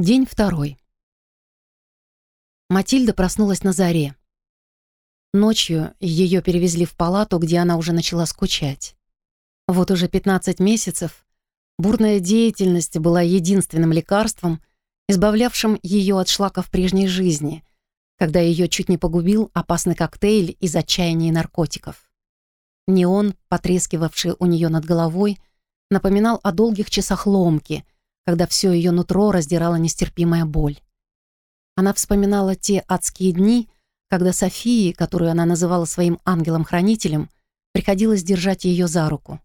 День второй. Матильда проснулась на заре. Ночью ее перевезли в палату, где она уже начала скучать. Вот уже 15 месяцев бурная деятельность была единственным лекарством, избавлявшим ее от шлаков прежней жизни, когда ее чуть не погубил опасный коктейль из отчаяния и наркотиков. Неон, потрескивавший у нее над головой, напоминал о долгих часах ломки — когда все ее нутро раздирала нестерпимая боль. Она вспоминала те адские дни, когда Софии, которую она называла своим ангелом-хранителем, приходилось держать ее за руку.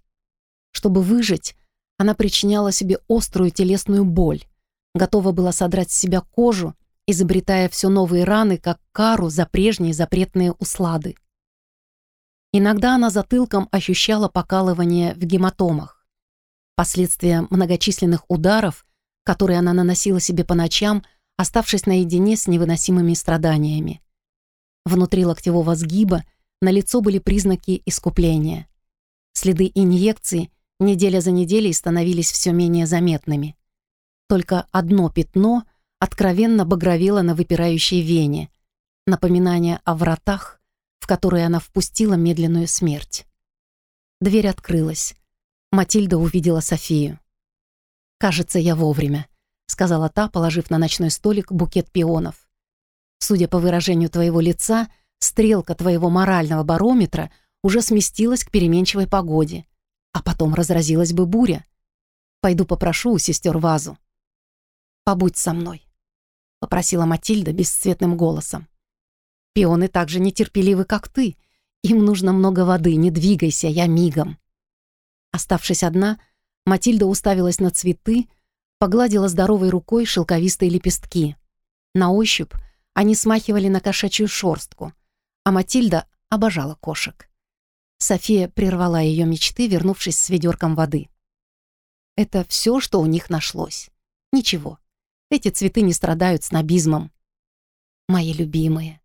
Чтобы выжить, она причиняла себе острую телесную боль, готова была содрать с себя кожу, изобретая все новые раны, как кару за прежние запретные услады. Иногда она затылком ощущала покалывание в гематомах. Последствия многочисленных ударов, которые она наносила себе по ночам, оставшись наедине с невыносимыми страданиями. Внутри локтевого сгиба на лицо были признаки искупления. Следы инъекции неделя за неделей становились все менее заметными. Только одно пятно откровенно багровело на выпирающей вене, напоминание о вратах, в которые она впустила медленную смерть. Дверь открылась. Матильда увидела Софию. «Кажется, я вовремя», — сказала та, положив на ночной столик букет пионов. «Судя по выражению твоего лица, стрелка твоего морального барометра уже сместилась к переменчивой погоде, а потом разразилась бы буря. Пойду попрошу у сестер вазу». «Побудь со мной», — попросила Матильда бесцветным голосом. «Пионы так же нетерпеливы, как ты. Им нужно много воды, не двигайся, я мигом». Оставшись одна, Матильда уставилась на цветы, погладила здоровой рукой шелковистые лепестки. На ощупь они смахивали на кошачью шорстку, а Матильда обожала кошек. София прервала ее мечты, вернувшись с ведерком воды. Это все, что у них нашлось. Ничего. Эти цветы не страдают снобизмом. Мои любимые.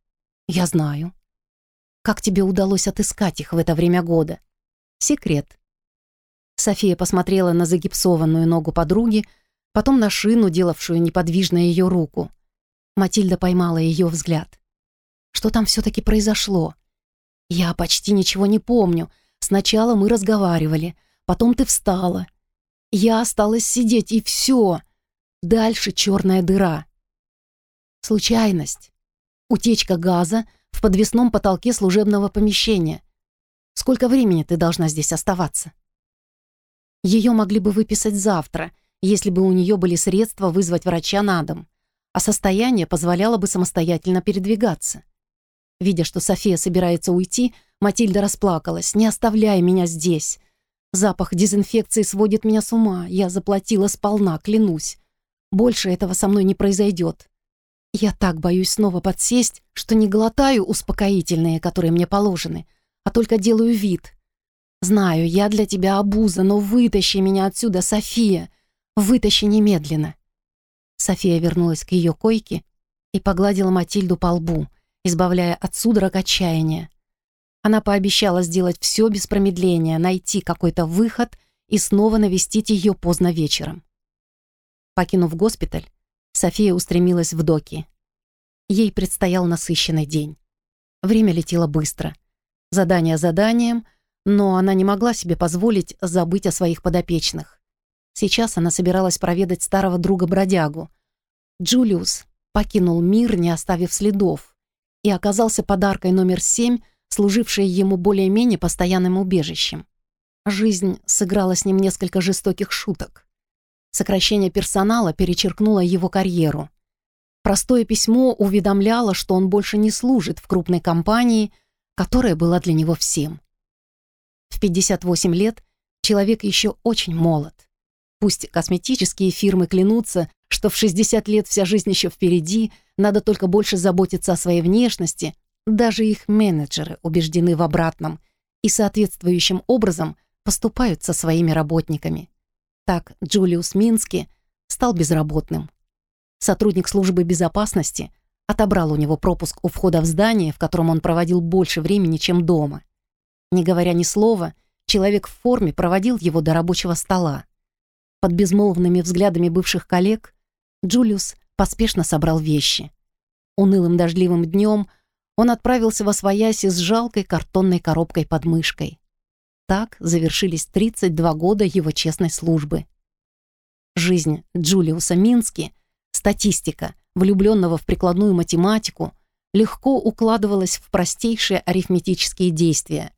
Я знаю. Как тебе удалось отыскать их в это время года? Секрет. София посмотрела на загипсованную ногу подруги, потом на шину, делавшую неподвижно ее руку. Матильда поймала ее взгляд. Что там все-таки произошло? Я почти ничего не помню. Сначала мы разговаривали, потом ты встала. Я осталась сидеть, и все. Дальше черная дыра. Случайность. Утечка газа в подвесном потолке служебного помещения. Сколько времени ты должна здесь оставаться? Ее могли бы выписать завтра, если бы у нее были средства вызвать врача на дом, а состояние позволяло бы самостоятельно передвигаться. Видя, что София собирается уйти, Матильда расплакалась. «Не оставляй меня здесь. Запах дезинфекции сводит меня с ума. Я заплатила сполна, клянусь. Больше этого со мной не произойдет. Я так боюсь снова подсесть, что не глотаю успокоительные, которые мне положены, а только делаю вид. Знаю, я для тебя обуза, но вытащи меня отсюда, София. Вытащи немедленно. София вернулась к ее койке и погладила Матильду по лбу, избавляя от судорог отчаяния. Она пообещала сделать все без промедления, найти какой-то выход и снова навестить ее поздно вечером. Покинув госпиталь, София устремилась в доки. Ей предстоял насыщенный день. Время летело быстро. Задание заданием — но она не могла себе позволить забыть о своих подопечных. Сейчас она собиралась проведать старого друга-бродягу. Джулиус покинул мир, не оставив следов, и оказался подаркой номер семь, служившей ему более-менее постоянным убежищем. Жизнь сыграла с ним несколько жестоких шуток. Сокращение персонала перечеркнуло его карьеру. Простое письмо уведомляло, что он больше не служит в крупной компании, которая была для него всем. В 58 лет человек еще очень молод. Пусть косметические фирмы клянутся, что в 60 лет вся жизнь еще впереди, надо только больше заботиться о своей внешности, даже их менеджеры убеждены в обратном и соответствующим образом поступают со своими работниками. Так Джулиус Мински стал безработным. Сотрудник службы безопасности отобрал у него пропуск у входа в здание, в котором он проводил больше времени, чем дома. Не говоря ни слова, человек в форме проводил его до рабочего стола. Под безмолвными взглядами бывших коллег Джулиус поспешно собрал вещи. Унылым дождливым днем он отправился во свояси с жалкой картонной коробкой под мышкой. Так завершились 32 года его честной службы. Жизнь Джулиуса Мински, статистика, влюбленного в прикладную математику, легко укладывалась в простейшие арифметические действия.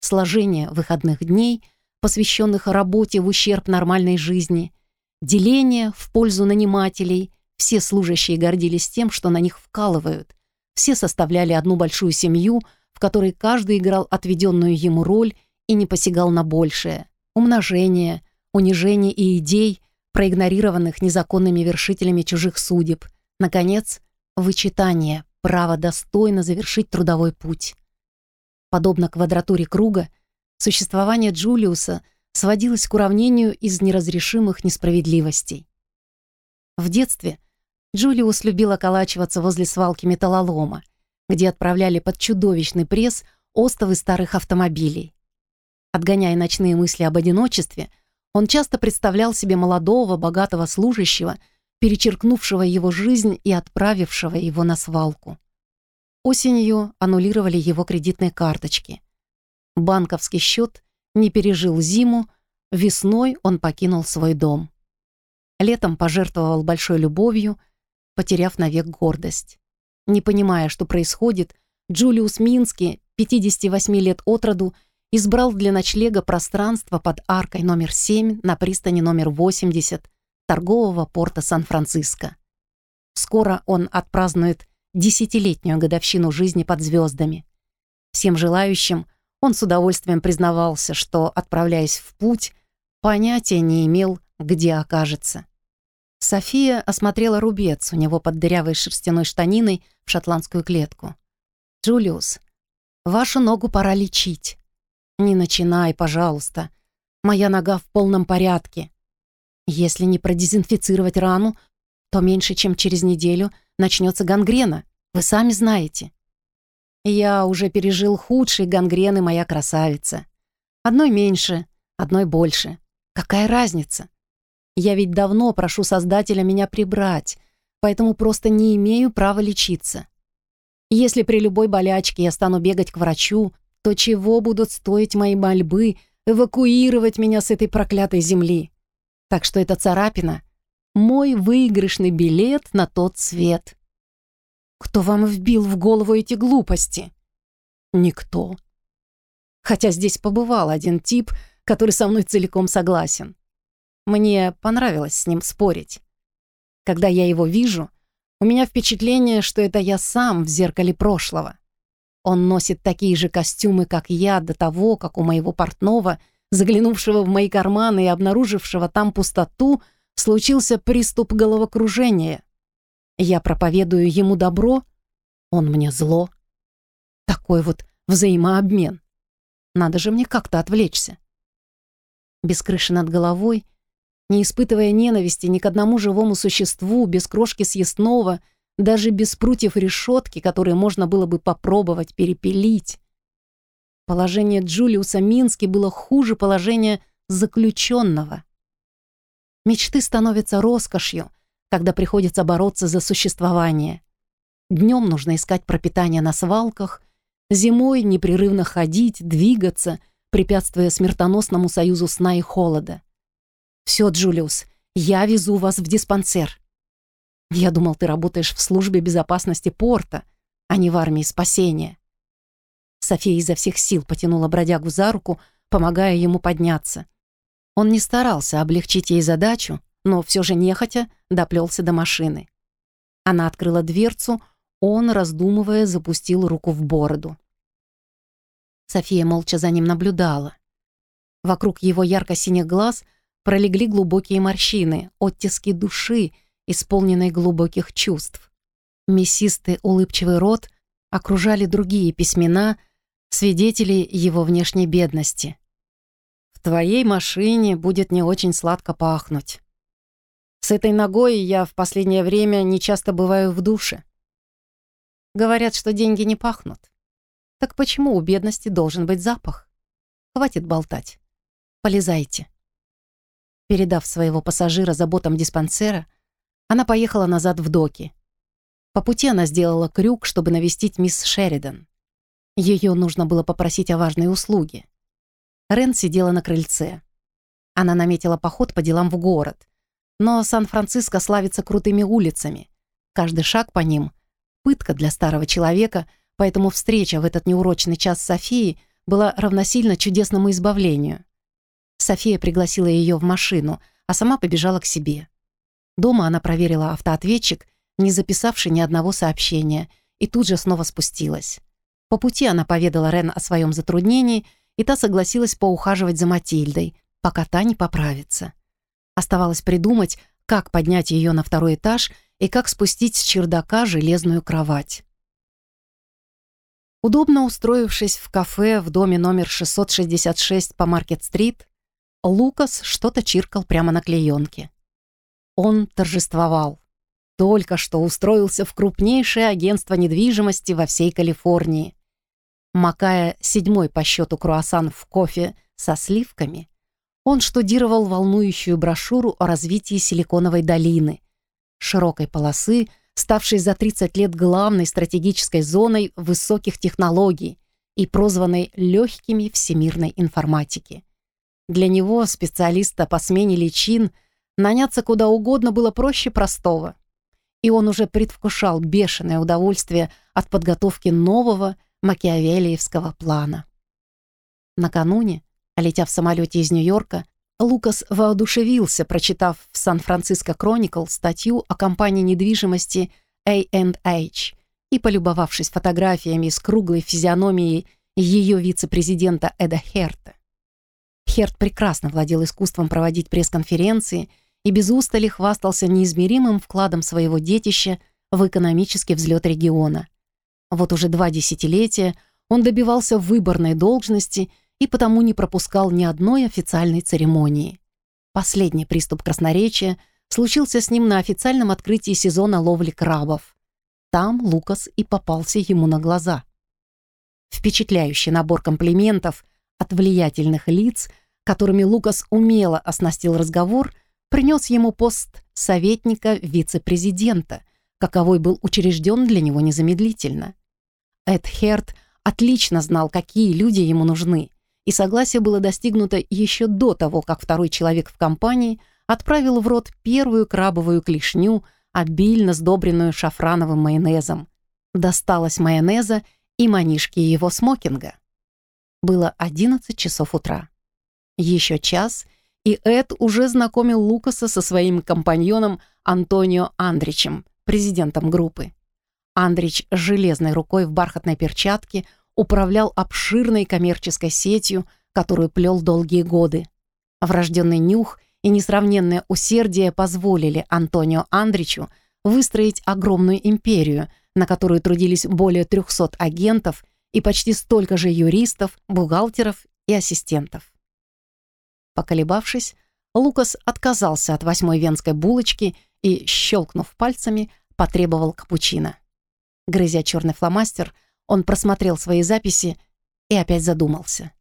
Сложение выходных дней, посвященных работе в ущерб нормальной жизни, деление в пользу нанимателей, все служащие гордились тем, что на них вкалывают, все составляли одну большую семью, в которой каждый играл отведенную ему роль и не посягал на большее. Умножение, унижение и идей, проигнорированных незаконными вершителями чужих судеб. Наконец, вычитание, право достойно завершить трудовой путь. Подобно квадратуре круга, существование Джулиуса сводилось к уравнению из неразрешимых несправедливостей. В детстве Джулиус любил околачиваться возле свалки металлолома, где отправляли под чудовищный пресс остовы старых автомобилей. Отгоняя ночные мысли об одиночестве, он часто представлял себе молодого, богатого служащего, перечеркнувшего его жизнь и отправившего его на свалку. Осенью аннулировали его кредитные карточки. Банковский счет не пережил зиму, весной он покинул свой дом. Летом пожертвовал большой любовью, потеряв навек гордость. Не понимая, что происходит, Джулиус Мински, 58 лет от роду, избрал для ночлега пространство под аркой номер 7 на пристани номер 80 торгового порта Сан-Франциско. Скоро он отпразднует десятилетнюю годовщину жизни под звездами. Всем желающим он с удовольствием признавался, что, отправляясь в путь, понятия не имел, где окажется. София осмотрела рубец у него под дырявой шерстяной штаниной в шотландскую клетку. «Джулиус, вашу ногу пора лечить. «Не начинай, пожалуйста. Моя нога в полном порядке. Если не продезинфицировать рану, то меньше чем через неделю начнется гангрена. Вы сами знаете». «Я уже пережил худшие гангрены, моя красавица. Одной меньше, одной больше. Какая разница? Я ведь давно прошу Создателя меня прибрать, поэтому просто не имею права лечиться. Если при любой болячке я стану бегать к врачу, то чего будут стоить мои мольбы эвакуировать меня с этой проклятой земли? Так что эта царапина — мой выигрышный билет на тот свет. Кто вам вбил в голову эти глупости? Никто. Хотя здесь побывал один тип, который со мной целиком согласен. Мне понравилось с ним спорить. Когда я его вижу, у меня впечатление, что это я сам в зеркале прошлого. Он носит такие же костюмы, как я, до того, как у моего портного, заглянувшего в мои карманы и обнаружившего там пустоту, случился приступ головокружения. Я проповедую ему добро, он мне зло. Такой вот взаимообмен. Надо же мне как-то отвлечься. Без крыши над головой, не испытывая ненависти ни к одному живому существу, без крошки съестного — даже без прутьев решетки, которые можно было бы попробовать перепилить. Положение Джулиуса Мински было хуже положения заключенного. Мечты становятся роскошью, когда приходится бороться за существование. Днем нужно искать пропитание на свалках, зимой непрерывно ходить, двигаться, препятствуя смертоносному союзу сна и холода. «Все, Джулиус, я везу вас в диспансер. Я думал, ты работаешь в службе безопасности порта, а не в армии спасения. София изо всех сил потянула бродягу за руку, помогая ему подняться. Он не старался облегчить ей задачу, но все же нехотя доплелся до машины. Она открыла дверцу, он, раздумывая, запустил руку в бороду. София молча за ним наблюдала. Вокруг его ярко-синих глаз пролегли глубокие морщины, оттиски души, исполненной глубоких чувств. Мясистый улыбчивый рот окружали другие письмена, свидетели его внешней бедности. «В твоей машине будет не очень сладко пахнуть. С этой ногой я в последнее время не часто бываю в душе. Говорят, что деньги не пахнут. Так почему у бедности должен быть запах? Хватит болтать. Полезайте». Передав своего пассажира заботам диспансера, она поехала назад в доки. По пути она сделала крюк, чтобы навестить мисс Шеридан. Ее нужно было попросить о важной услуге. Рен сидела на крыльце. Она наметила поход по делам в город. Но Сан-Франциско славится крутыми улицами. Каждый шаг по ним — пытка для старого человека, поэтому встреча в этот неурочный час Софии была равносильна чудесному избавлению. София пригласила ее в машину, а сама побежала к себе. Дома она проверила автоответчик, не записавший ни одного сообщения, и тут же снова спустилась. По пути она поведала Рен о своем затруднении, и та согласилась поухаживать за Матильдой, пока та не поправится. Оставалось придумать, как поднять ее на второй этаж и как спустить с чердака железную кровать. Удобно устроившись в кафе в доме номер 666 по Маркет-стрит, Лукас что-то чиркал прямо на клеенке. Он торжествовал. Только что устроился в крупнейшее агентство недвижимости во всей Калифорнии. Макая седьмой по счету круассан в кофе со сливками, он штудировал волнующую брошюру о развитии Силиконовой долины, широкой полосы, ставшей за 30 лет главной стратегической зоной высоких технологий и прозванной легкими всемирной информатики. Для него, специалиста по смене личин, Наняться куда угодно было проще простого. И он уже предвкушал бешеное удовольствие от подготовки нового макиавелиевского плана. Накануне, летя в самолете из Нью-Йорка, Лукас воодушевился, прочитав в Сан-Франциско Кроникл статью о компании недвижимости A&H и полюбовавшись фотографиями с круглой физиономией ее вице-президента Эда Херта. Херт прекрасно владел искусством проводить пресс-конференции и без устали хвастался неизмеримым вкладом своего детища в экономический взлет региона. Вот уже два десятилетия он добивался выборной должности и потому не пропускал ни одной официальной церемонии. Последний приступ красноречия случился с ним на официальном открытии сезона ловли крабов. Там Лукас и попался ему на глаза. Впечатляющий набор комплиментов от влиятельных лиц, которыми Лукас умело оснастил разговор, принес ему пост советника вице-президента, каковой был учрежден для него незамедлительно. Эд Херт отлично знал, какие люди ему нужны, и согласие было достигнуто еще до того, как второй человек в компании отправил в рот первую крабовую клешню, обильно сдобренную шафрановым майонезом. Досталось майонеза и манишки его смокинга. Было 11 часов утра. Еще час — и Эд уже знакомил Лукаса со своим компаньоном Антонио Андричем, президентом группы. Андрич железной рукой в бархатной перчатке управлял обширной коммерческой сетью, которую плел долгие годы. Врожденный нюх и несравненное усердие позволили Антонио Андричу выстроить огромную империю, на которую трудились более 300 агентов и почти столько же юристов, бухгалтеров и ассистентов. Поколебавшись, Лукас отказался от восьмой венской булочки и, щелкнув пальцами, потребовал капучино. Грызя черный фломастер, он просмотрел свои записи и опять задумался.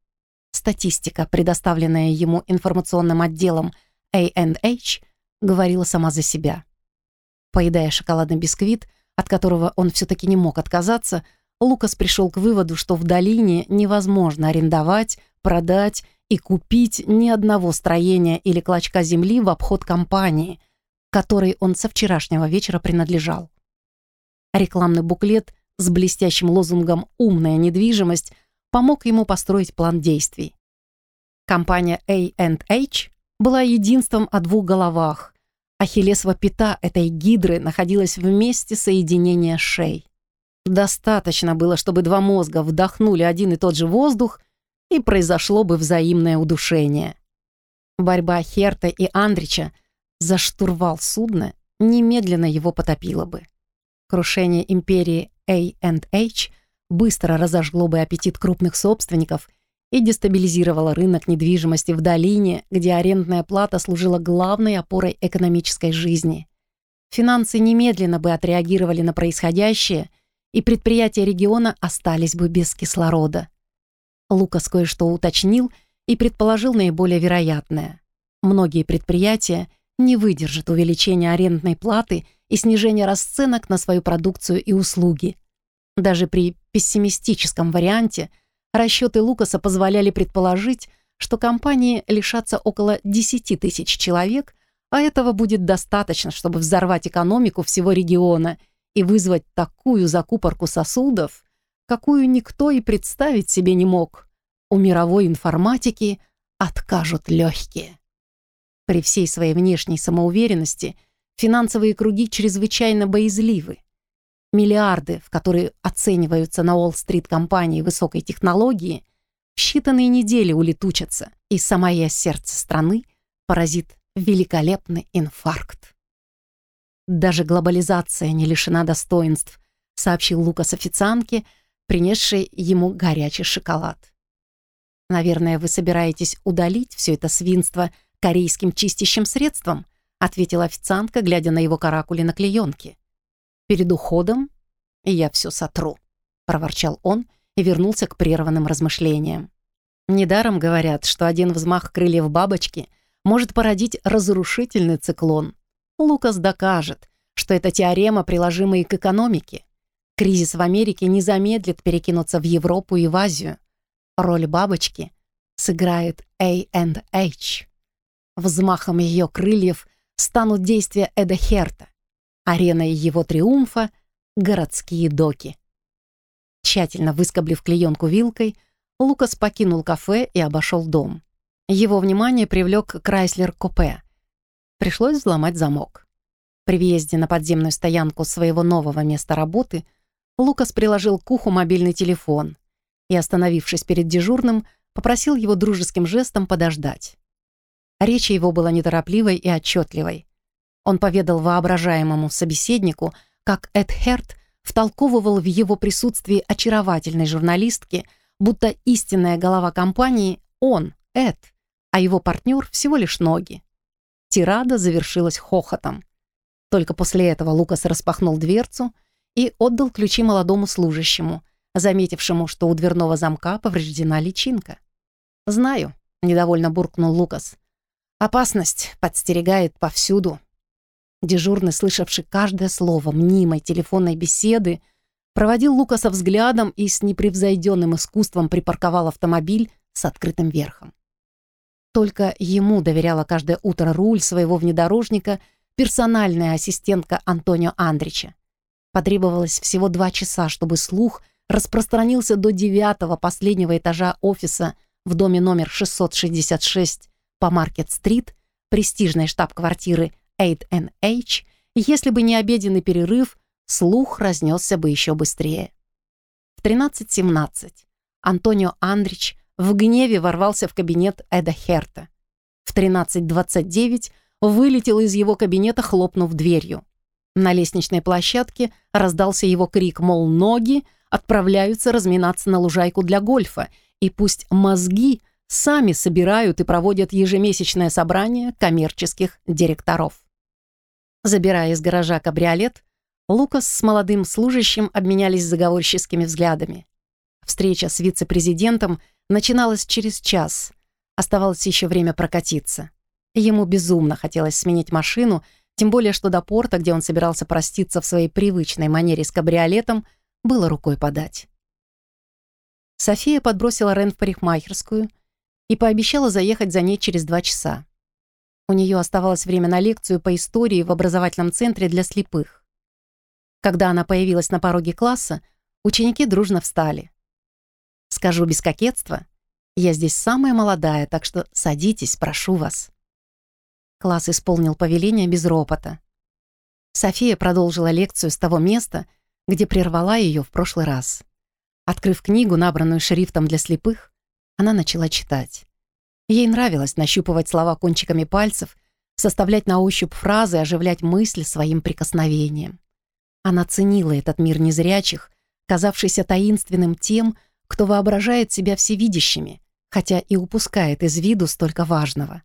Статистика, предоставленная ему информационным отделом A&H, говорила сама за себя. Поедая шоколадный бисквит, от которого он все-таки не мог отказаться, Лукас пришел к выводу, что в долине невозможно арендовать, продать и купить ни одного строения или клочка земли в обход компании, которой он со вчерашнего вечера принадлежал. Рекламный буклет с блестящим лозунгом «Умная недвижимость» помог ему построить план действий. Компания A&H была единством о двух головах. Ахиллесова пята этой гидры находилась в месте соединения шей. Достаточно было, чтобы два мозга вдохнули один и тот же воздух, и произошло бы взаимное удушение. Борьба Херта и Андрича за штурвал судна немедленно его потопило бы. Крушение империи A&H быстро разожгло бы аппетит крупных собственников и дестабилизировало рынок недвижимости в долине, где арендная плата служила главной опорой экономической жизни. Финансы немедленно бы отреагировали на происходящее, и предприятия региона остались бы без кислорода. Лукас кое-что уточнил и предположил наиболее вероятное. Многие предприятия не выдержит увеличения арендной платы и снижения расценок на свою продукцию и услуги. Даже при пессимистическом варианте расчеты Лукаса позволяли предположить, что компании лишатся около 10 тысяч человек, а этого будет достаточно, чтобы взорвать экономику всего региона и вызвать такую закупорку сосудов, какую никто и представить себе не мог. У мировой информатики откажут легкие. При всей своей внешней самоуверенности финансовые круги чрезвычайно боязливы. Миллиарды, в которые оцениваются на Уолл-стрит компании высокой технологии, в считанные недели улетучатся, и самое сердце страны поразит великолепный инфаркт. Даже глобализация не лишена достоинств, сообщил Лукас официантке, принесшей ему горячий шоколад. «Наверное, вы собираетесь удалить все это свинство корейским чистящим средством», ответила официантка, глядя на его каракули на клеенке. «Перед уходом я все сотру», проворчал он и вернулся к прерванным размышлениям. Недаром говорят, что один взмах крыльев бабочки может породить разрушительный циклон. Лукас докажет, что эта теорема приложима и к экономике. Кризис в Америке не замедлит перекинуться в Европу и в Азию. Роль бабочки сыграет A&H. Взмахом ее крыльев станут действия Эда Херта. Ареной его триумфа — городские доки. Тщательно выскоблив клеенку вилкой, Лукас покинул кафе и обошел дом. Его внимание привлек Крайслер-купе. Пришлось взломать замок. При въезде на подземную стоянку своего нового места работы — Лукас приложил к уху мобильный телефон и, остановившись перед дежурным, попросил его дружеским жестом подождать. Речь его была неторопливой и отчетливой. Он поведал воображаемому собеседнику, как Эд Херт втолковывал в его присутствии очаровательной журналистке, будто истинная голова компании — он, Эд, а его партнер — всего лишь ноги. Тирада завершилась хохотом. Только после этого Лукас распахнул дверцу — и отдал ключи молодому служащему, заметившему, что у дверного замка повреждена личинка. «Знаю», — недовольно буркнул Лукас. «Опасность подстерегает повсюду». Дежурный, слышавший каждое слово мнимой телефонной беседы, проводил Лукаса взглядом и с непревзойденным искусством припарковал автомобиль с открытым верхом. Только ему доверяла каждое утро руль своего внедорожника персональная ассистентка Антонио Андрича. Потребовалось всего два часа, чтобы слух распространился до девятого последнего этажа офиса в доме номер 666 по Маркет-стрит, престижной штаб-квартиры 8NH, если бы не обеденный перерыв, слух разнесся бы еще быстрее. В 13.17 Антонио Андрич в гневе ворвался в кабинет Эда Херта. В 13.29 вылетел из его кабинета, хлопнув дверью. На лестничной площадке раздался его крик, мол, ноги отправляются разминаться на лужайку для гольфа, и пусть мозги сами собирают и проводят ежемесячное собрание коммерческих директоров. Забирая из гаража кабриолет, Лукас с молодым служащим обменялись заговорческими взглядами. Встреча с вице-президентом начиналась через час. Оставалось еще время прокатиться. Ему безумно хотелось сменить машину — тем более, что до порта, где он собирался проститься в своей привычной манере с кабриолетом, было рукой подать. София подбросила Рен в парикмахерскую и пообещала заехать за ней через два часа. У нее оставалось время на лекцию по истории в образовательном центре для слепых. Когда она появилась на пороге класса, ученики дружно встали. «Скажу без кокетства, я здесь самая молодая, так что садитесь, прошу вас». Класс исполнил повеление без ропота. София продолжила лекцию с того места, где прервала ее в прошлый раз. Открыв книгу, набранную шрифтом для слепых, она начала читать. Ей нравилось нащупывать слова кончиками пальцев, составлять на ощупь фразы, оживлять мысли своим прикосновением. Она ценила этот мир незрячих, казавшийся таинственным тем, кто воображает себя всевидящими, хотя и упускает из виду столько важного.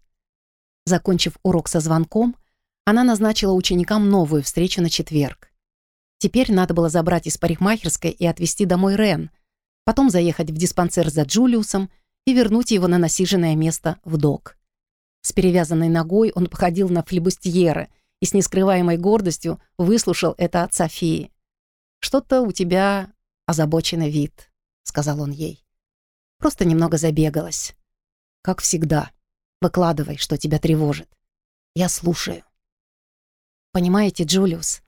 Закончив урок со звонком, она назначила ученикам новую встречу на четверг. Теперь надо было забрать из парикмахерской и отвезти домой Рен, потом заехать в диспансер за Джулиусом и вернуть его на насиженное место в док. С перевязанной ногой он походил на флебустьера и с нескрываемой гордостью выслушал это от Софии. «Что-то у тебя озабоченный вид», — сказал он ей. «Просто немного забегалась. Как всегда. Выкладывай, что тебя тревожит. Я слушаю». «Понимаете, Джулиус,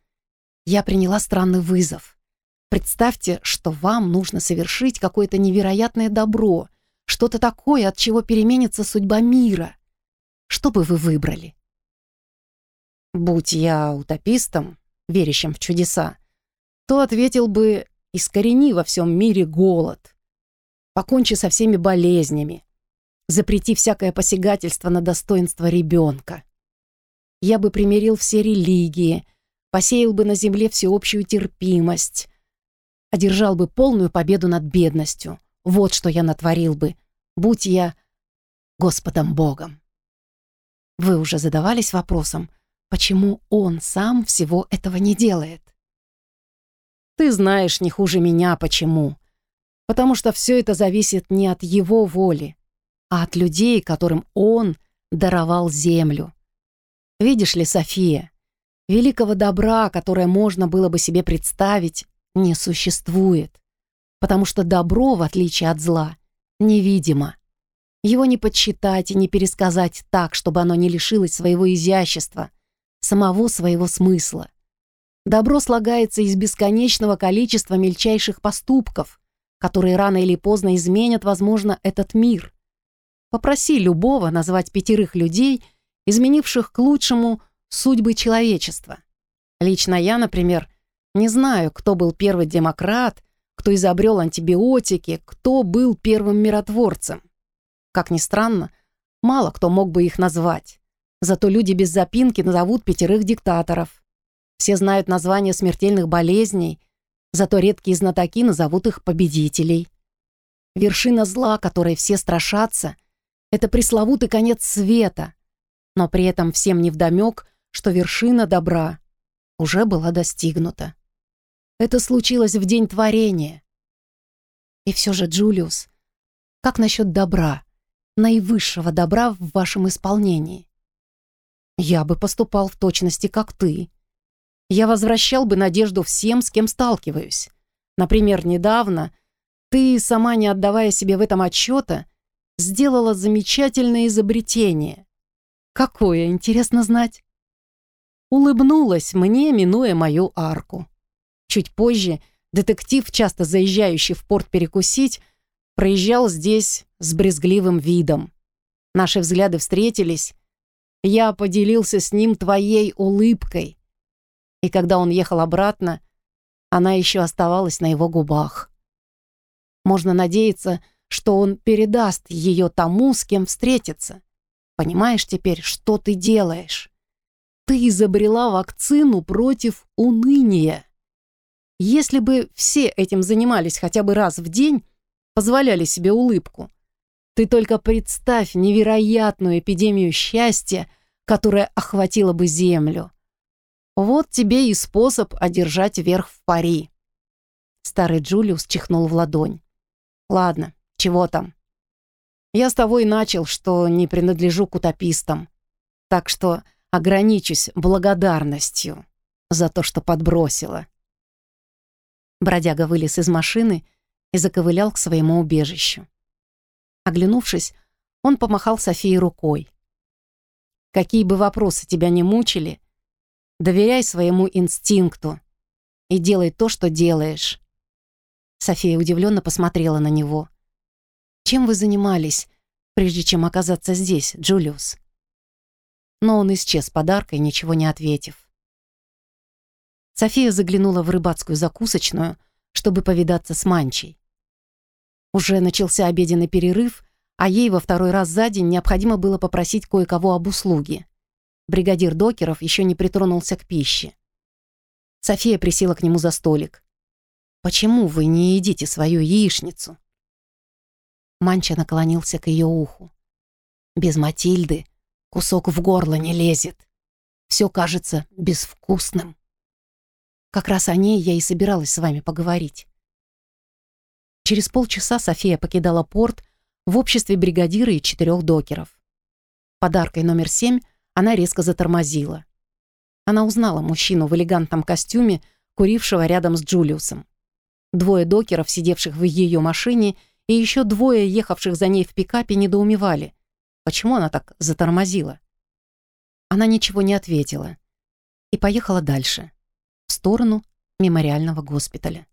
я приняла странный вызов. Представьте, что вам нужно совершить какое-то невероятное добро, что-то такое, от чего переменится судьба мира. Что бы вы выбрали? Будь я утопистом, верящим в чудеса, то ответил бы «искорени во всем мире голод, покончи со всеми болезнями, запрети всякое посягательство на достоинство ребенка. Я бы примирил все религии, посеял бы на земле всеобщую терпимость, одержал бы полную победу над бедностью. Вот что я натворил бы, будь я Господом Богом. Вы уже задавались вопросом, почему он сам всего этого не делает? Ты знаешь не хуже меня, почему. Потому что все это зависит не от его воли, а от людей, которым он даровал землю. Видишь ли, София, Великого добра, которое можно было бы себе представить, не существует, потому что добро, в отличие от зла, невидимо. Его не подсчитать и не пересказать так, чтобы оно не лишилось своего изящества, самого своего смысла. Добро слагается из бесконечного количества мельчайших поступков, которые рано или поздно изменят, возможно, этот мир. Попроси любого назвать пятерых людей, изменивших к лучшему судьбы человечества. Лично я, например, не знаю, кто был первый демократ, кто изобрел антибиотики, кто был первым миротворцем. Как ни странно, мало кто мог бы их назвать. Зато люди без запинки назовут пятерых диктаторов. Все знают названия смертельных болезней, зато редкие знатоки назовут их победителей. Вершина зла, которой все страшатся, это пресловутый конец света, но при этом всем невдомек, что вершина добра уже была достигнута. Это случилось в день творения. И все же, Джулиус, как насчет добра, наивысшего добра в вашем исполнении? Я бы поступал в точности, как ты. Я возвращал бы надежду всем, с кем сталкиваюсь. Например, недавно ты, сама не отдавая себе в этом отчета, сделала замечательное изобретение. Какое, интересно знать? улыбнулась мне, минуя мою арку. Чуть позже детектив, часто заезжающий в порт перекусить, проезжал здесь с брезгливым видом. Наши взгляды встретились. Я поделился с ним твоей улыбкой. И когда он ехал обратно, она еще оставалась на его губах. Можно надеяться, что он передаст ее тому, с кем встретится. Понимаешь теперь, что ты делаешь? Ты изобрела вакцину против уныния. Если бы все этим занимались хотя бы раз в день, позволяли себе улыбку, ты только представь невероятную эпидемию счастья, которая охватила бы Землю. Вот тебе и способ одержать верх в пари. Старый Джулиус чихнул в ладонь. Ладно, чего там? Я с того и начал, что не принадлежу к утопистам. Так что ограничусь благодарностью за то, что подбросила. Бродяга вылез из машины и заковылял к своему убежищу. Оглянувшись, он помахал Софии рукой. «Какие бы вопросы тебя не мучили, доверяй своему инстинкту и делай то, что делаешь». София удивленно посмотрела на него. «Чем вы занимались, прежде чем оказаться здесь, Джулиус?» но он исчез подаркой, ничего не ответив. София заглянула в рыбацкую закусочную, чтобы повидаться с Манчей. Уже начался обеденный перерыв, а ей во второй раз за день необходимо было попросить кое-кого об услуге. Бригадир докеров еще не притронулся к пище. София присела к нему за столик. «Почему вы не едите свою яичницу?» Манча наклонился к ее уху. «Без Матильды Кусок в горло не лезет. Все кажется безвкусным. Как раз о ней я и собиралась с вами поговорить. Через полчаса София покидала порт в обществе бригадира и четырех докеров. Подаркой номер семь она резко затормозила. Она узнала мужчину в элегантном костюме, курившего рядом с Джулиусом. Двое докеров, сидевших в ее машине, и еще двое, ехавших за ней в пикапе, недоумевали, почему она так затормозила. Она ничего не ответила и поехала дальше, в сторону мемориального госпиталя.